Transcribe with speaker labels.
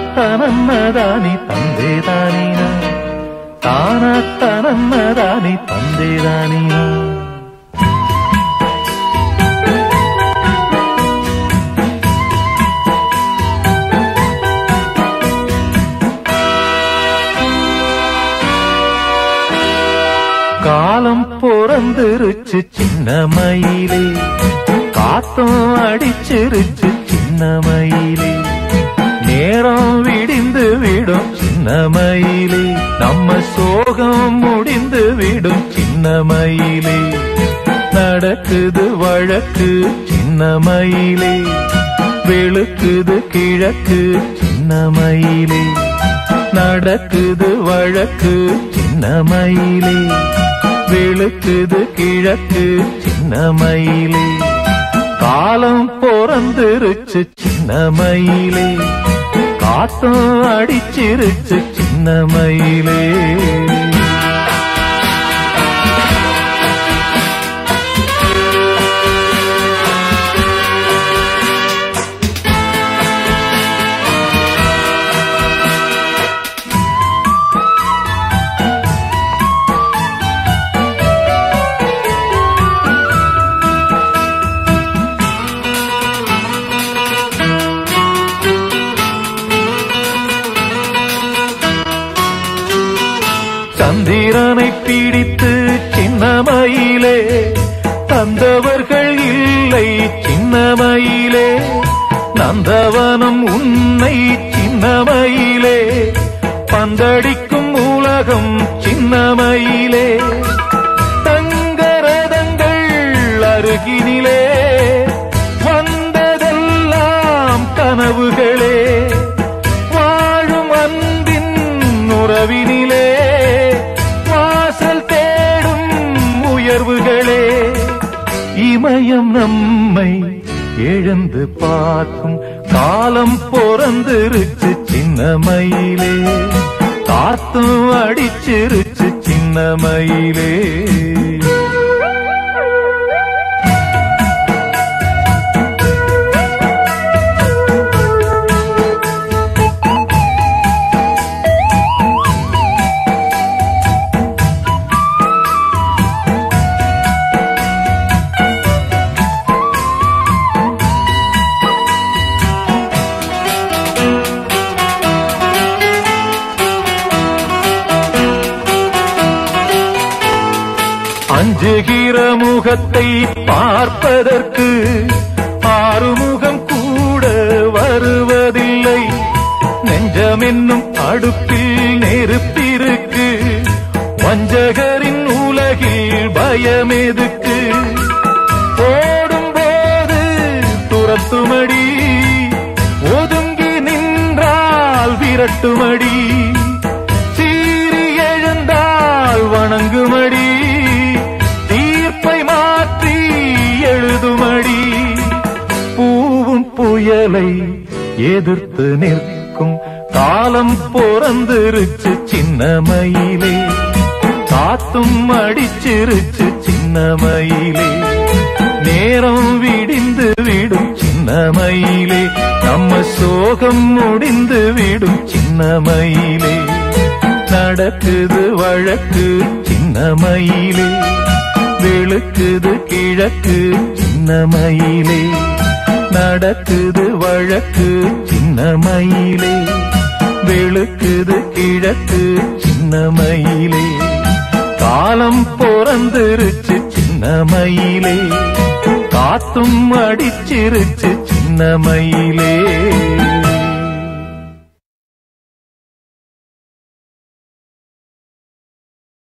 Speaker 1: ತಾನತ್ತನನ್ನದಾನಿ ತಂದೆದಾನಿನ ತಾನತ್ತನನ್ನದಾನಿ ತಂದೆದಾನಿನ காலம் பிறந்துருச்சு சின்ன மயிலே காத்தும் அடிச்சிருச்சு சின்ன மயிலே நேரம் விடிந்து விடும் சின்ன மயிலே நம்ம சோகம் முடிந்து விடும் சின்ன மயிலே நடக்குது வழக்கு சின்ன மயிலே வெளுக்குது கிழக்கு சின்ன மயிலே நடக்குது வழக்கு சின்ன மயிலே வெளுக்குது கிழக்கு சின்ன மயிலே காலம் பிறந்துருச்சு சின்ன மயிலே காத்தும் அடிச்சிருச்சு சின்ன மயிலே. பிடித்து சின்னமயிலே தந்தவர்கள் இல்லை சின்னமயிலே. நந்தவனம் உன்னை சின்னமயிலே பந்தடிக்கும் உலகம் சின்னமயிலே. தங்கரதங்கள் அருகினிலே இமயம் நம்மை எழுந்து பார்க்கும் காலம் பிறந்திருச்சு சின்ன மயிலே. காத்தும் அடிச்சிருச்சு சின்ன அஞ்சுகிற முகத்தை பார்ப்பதற்கு ஆறுமுகம் கூட வருவதில்லை. நெஞ்சமென்னும் அடுப்பில் நெருப்பிருக்கு. வஞ்சகரின் உலகில் பயமெதுக்கு ஓடும்போது துரத்துமடி ஒதுங்கி நின்றால் விரட்டுமடி. எதிர்த்து நிற்கும் காலம் பிறந்திருச்சு சின்ன மயிலே காத்தும் அடிச்சிருச்சு சின்ன மயிலே நேரம் விடிந்து விடும் சின்ன மயிலே நம்ம சோகம் முடிந்து விடும் சின்ன மயிலே நடக்குது வழக்கு சின்ன மயிலே வெளுக்குது கிழக்கு சின்ன மயிலே நடக்குது வழக்கு சின்ன மயிலே. வெளுக்குது கிழக்கு சின்ன மயிலே. காலம் பிறந்துருச்சு சின்ன மயிலே. காத்தும் அடிச்சிருச்சு சின்ன மயிலே.